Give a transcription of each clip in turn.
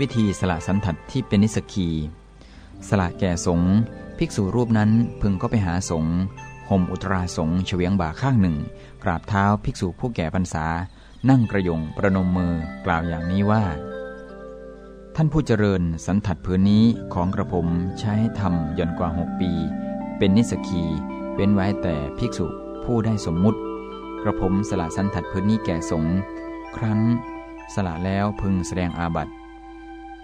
วิธีสละสันทัดที่เป็นนิสกี สละแก่สงภิกษุรูปนั้นพึงก็ไปหาสงห่มอุตราสงเฉวียงบ่าข้างหนึ่ง กราบเท้าภิกษุผู้แก่พรรษา นั่งกระยงประนมมือกล่าวอย่างนี้ว่า ท่านผู้เจริญสันทัดผืนนี้ของกระผมใช้ทำย่อนกว่าหกปี เป็นนิสกีเว้นไว้แต่ภิกษุผู้ได้สมมุติ กระผมสละสันทัดผืนนี้แก่สงฆ์ครั้น สละแล้วพึงแสดงอาบัติ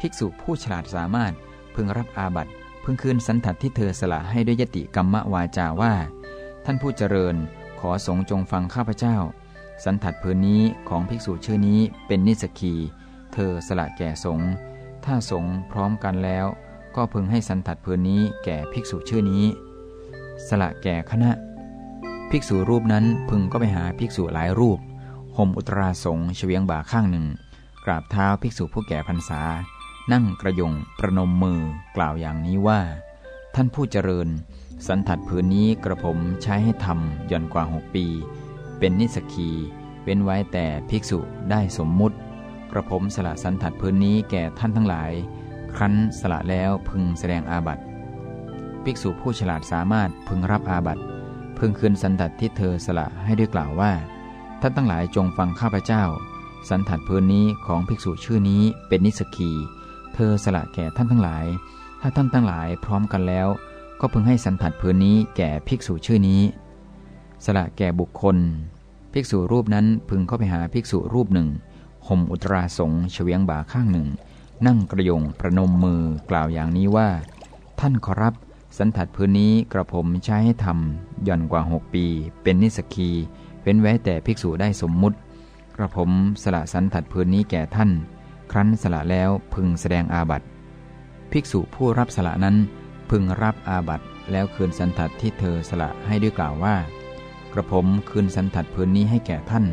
ภิกษุผู้ฉลาดสามารถพึงรับอาบัติพึงคืนสันทัดที่เธอสละให้ด้วยยติกรรมวาจาว่า ท่านผู้เจริญขอสงจงฟังข้าพเจ้า สันทัดผืนนี้ของภิกษุชื่อนี้เป็นนิสกี เธอสละแก่สงฆ์ถ้าสงฆ์พร้อมกันแล้ว ก็พึงให้สันทัดผืนนี้แก่ภิกษุชื่อนี้ สละแก่คณะ ภิกษุรูปนั้นพึงก็ไปหาภิกษุหลายรูปห่มอุตราสงเฉวียงบ่าข้างหนึ่ง กราบเท้าภิกษุผู้แก่พรรษา นั่งกระยงประนมมือกล่าวอย่างนี้ว่า ท่านผู้เจริญ สันทัดผืนนี้กระผมใช้ให้ทำย่อนกว่าหกปี เป็นนิสกีเว้นไว้แต่ภิกษุได้สมมุติ กระผมสละสันทัดผืนนี้แก่ท่านทั้งหลาย ครั้นสละแล้วพึงแสดงอาบัติภิกษุผู้ฉลาดสามารถพึงรับอาบัติพึงคืนสันทัดที่เธอสละให้ด้วยกล่าวว่า ท่านทั้งหลายจงฟังข้าพเจ้า สันทัดพื้นนี้ของภิกษุชื่อนี้เป็นนิสกี ธอสละแก่ท่านทั้งหลาย ถ้าท่านทั้งหลายพร้อมกันแล้ว ก็พึงให้สันทัดพื้นนี้แก่ภิกษุชื่อนี้ สละแก่บุคคล ภิกษุรูปนั้นพึงเข้าไปหาภิกษุรูปหนึ่งห่มอุตราสงเฉวียงบ่าข้างหนึ่ง นั่งกระยงประนมมือกล่าวอย่างนี้ว่า ท่านขอรับ สันทัดพื้นนี้กระผมใช้ให้ทำย่อนกว่าหกปี เป็นนิสกีเว้นไว้แต่ภิกษุได้สมมุติ กระผมสละสันทัดพื้นนี้แก่ท่าน ครั้นสละแล้วพึงแสดงอาบัติ ภิกษุผู้รับสละนั้นพึงรับอาบัติแล้วคืนสันทัดที่เธอสละให้ด้วยกล่าวว่า กระผมคืนสันทัดพื้นนี้ให้แก่ท่าน